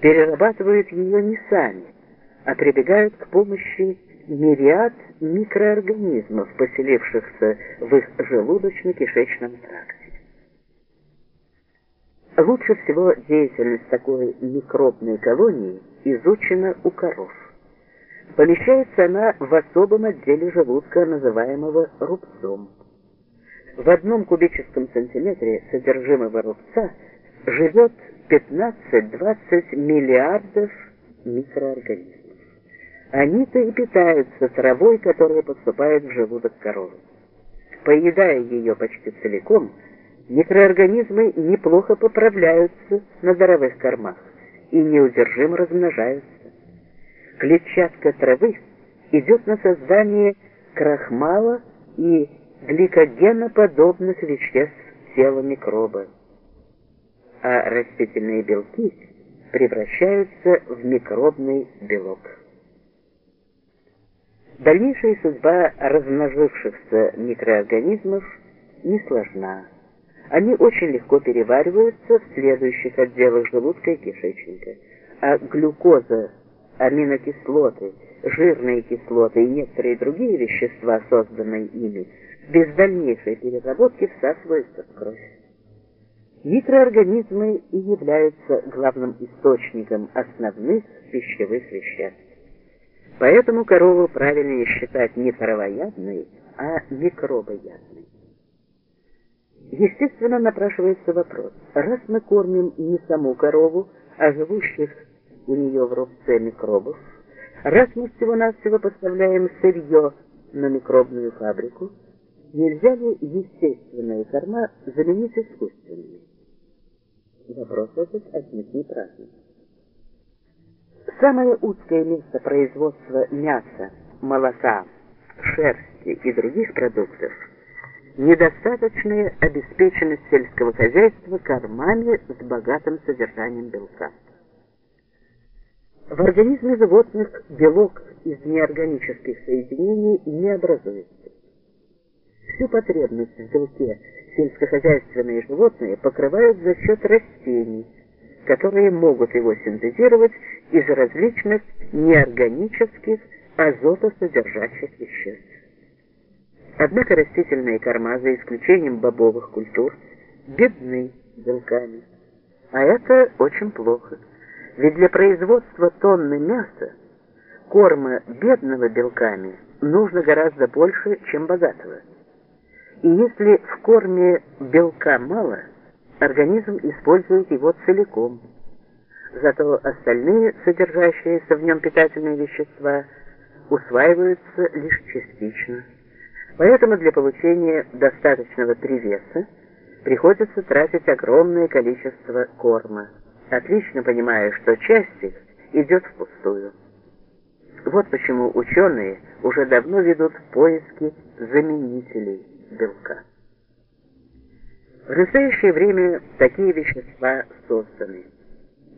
перерабатывают ее не сами, а прибегают к помощи мириад микроорганизмов, поселившихся в их желудочно-кишечном тракте. Лучше всего деятельность такой микробной колонии изучена у коров. Помещается она в особом отделе желудка, называемого рубцом. В одном кубическом сантиметре содержимого рубца живет 15-20 миллиардов микроорганизмов. Они-то и питаются травой, которая поступает в желудок коровы. Поедая ее почти целиком, микроорганизмы неплохо поправляются на здоровых кормах и неудержимо размножаются. Клетчатка травы идет на создание крахмала и гликогеноподобных веществ тела микроба, а растительные белки превращаются в микробный белок. Дальнейшая судьба размножившихся микроорганизмов не сложна. Они очень легко перевариваются в следующих отделах желудка и кишечника, а глюкоза, аминокислоты, жирные кислоты и некоторые другие вещества, созданные ими, без дальнейшей переработки всасываются в кровь. Микроорганизмы и являются главным источником основных пищевых веществ. Поэтому корову правильнее считать не травоядной, а микробоядной. Естественно, напрашивается вопрос, раз мы кормим не саму корову, а живущих у нее в рубце микробов, раз мы всего-навсего поставляем сырье на микробную фабрику, нельзя ли естественные корма заменить искусственными? Вопрос этот отнюдь не праздный. Самое узкое место производства мяса, молока, шерсти и других продуктов – недостаточная обеспеченность сельского хозяйства кормами с богатым содержанием белка. В организме животных белок из неорганических соединений не образуется. Всю потребность в белке сельскохозяйственные животные покрывают за счет растений – которые могут его синтезировать из различных неорганических азотосодержащих веществ. Однако растительные корма, за исключением бобовых культур, бедны белками. А это очень плохо, ведь для производства тонны мяса корма бедного белками нужно гораздо больше, чем богатого. И если в корме белка мало – организм использует его целиком. Зато остальные, содержащиеся в нем питательные вещества, усваиваются лишь частично. Поэтому для получения достаточного привеса приходится тратить огромное количество корма, отлично понимая, что часть их идет впустую. Вот почему ученые уже давно ведут поиски заменителей белка. В настоящее время такие вещества созданы.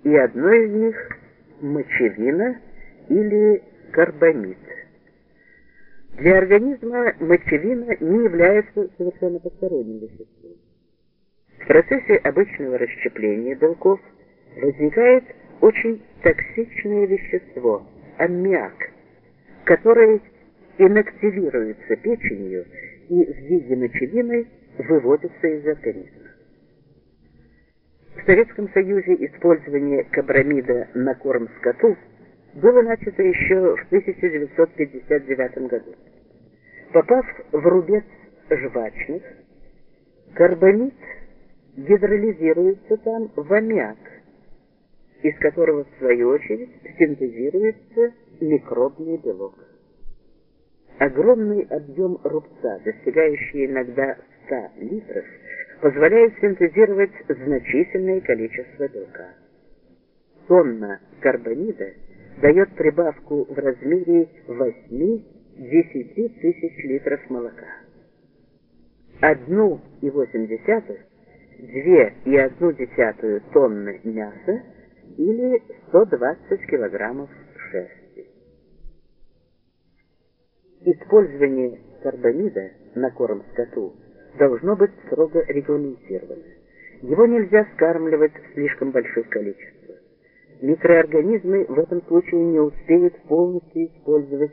И одно из них – мочевина или карбамид. Для организма мочевина не является совершенно посторонним веществом. В процессе обычного расщепления белков возникает очень токсичное вещество – аммиак, которое инактивируется печенью и виде мочевины выводятся из организма. В Советском Союзе использование кабрамида на корм скоту было начато еще в 1959 году. Попав в рубец жвачных, карбамид гидролизируется там в аммиак, из которого в свою очередь синтезируется микробный белок. Огромный объем рубца, достигающий иногда 100 литров позволяет синтезировать значительное количество белка. Тонна карбонида дает прибавку в размере 8-10 тысяч литров молока. Одну и восемь десятых, две и одну десятую тонны мяса или 120 килограммов шерсти. Использование карбамида на корм скоту – должно быть строго регламентировано. Его нельзя скармливать слишком больших количествах. Микроорганизмы в этом случае не успеют полностью использовать